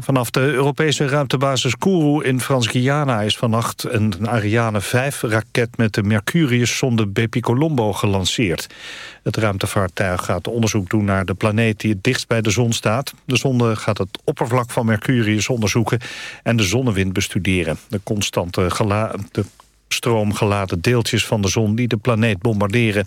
Vanaf de Europese ruimtebasis Kourou in Frans-Guyana is vannacht een Ariane 5-raket met de Mercurius-zonde Bepicolombo gelanceerd. Het ruimtevaartuig gaat onderzoek doen naar de planeet die het dichtst bij de zon staat. De zonde gaat het oppervlak van Mercurius onderzoeken en de zonnewind bestuderen. De constante de stroomgeladen deeltjes van de zon die de planeet bombarderen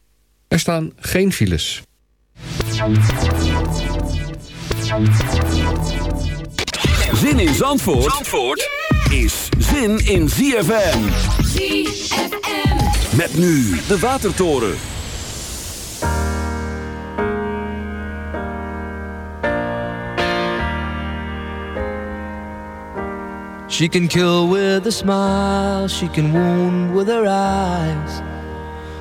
Er staan geen files. Zin in Zandvoort, Zandvoort is zin in ZFM. ZFM. Met nu de Watertoren. She can kill with a smile, she can wound with her eyes.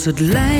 als het lijkt.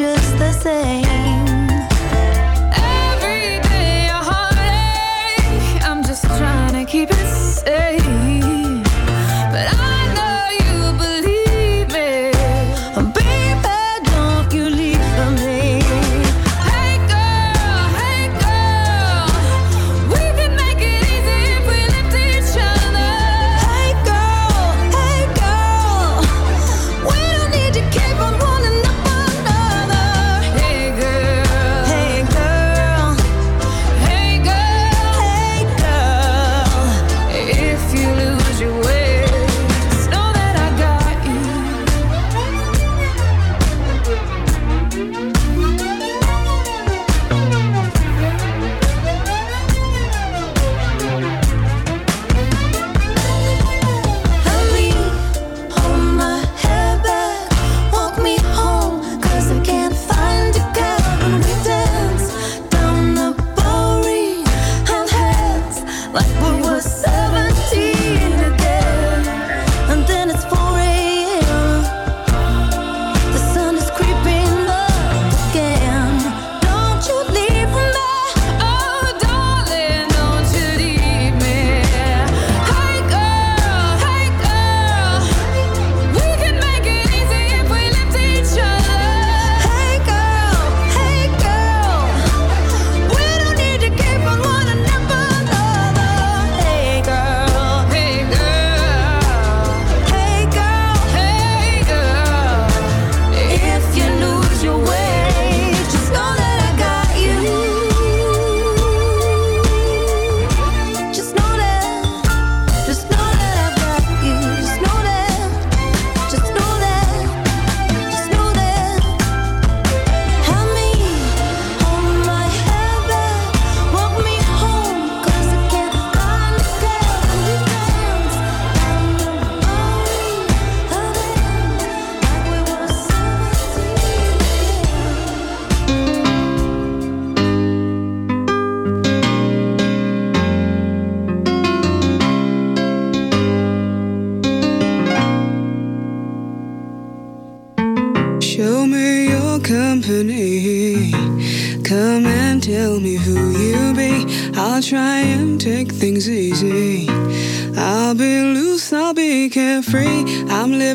just the same.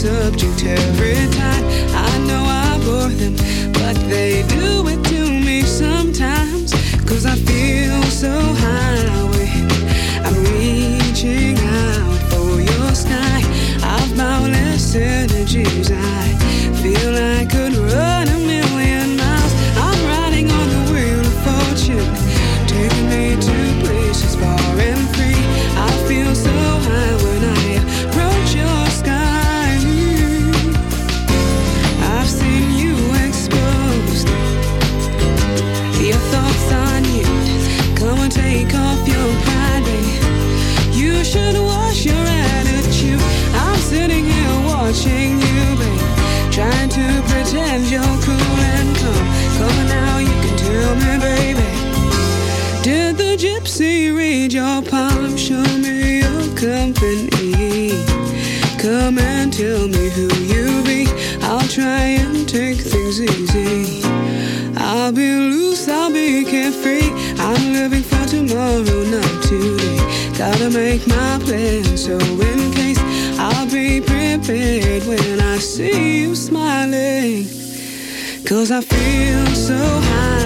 subject every time. I know I bore them, but they I feel so high.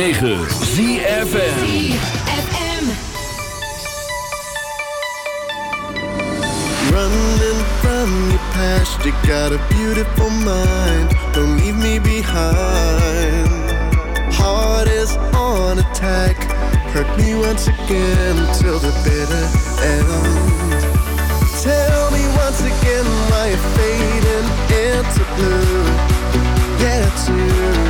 106.9 ZFM Running from your past, you got a beautiful mind. Don't leave me behind. Heart is on attack. Hurt me once again till the bitter end. Tell me once again why you're fading into blue. Yeah, it's you.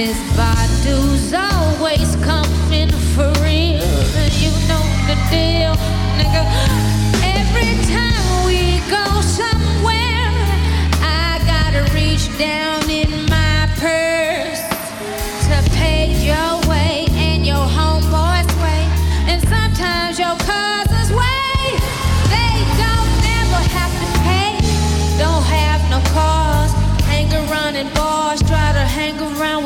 This by.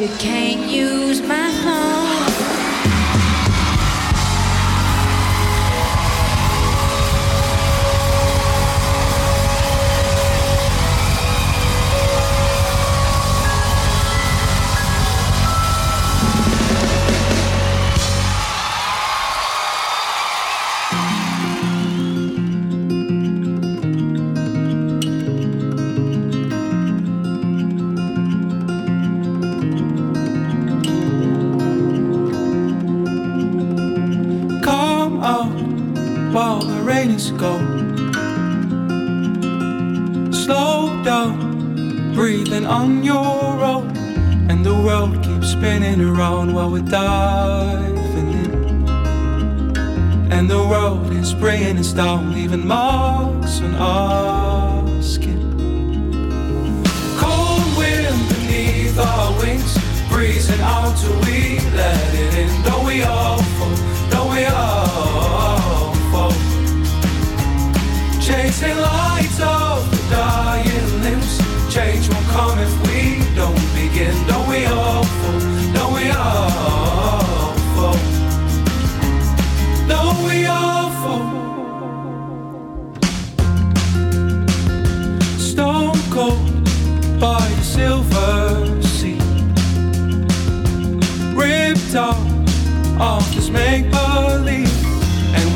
you can't use my breezing out till we let it in. Don't we all fall? Don't we all fall? Chasing lights of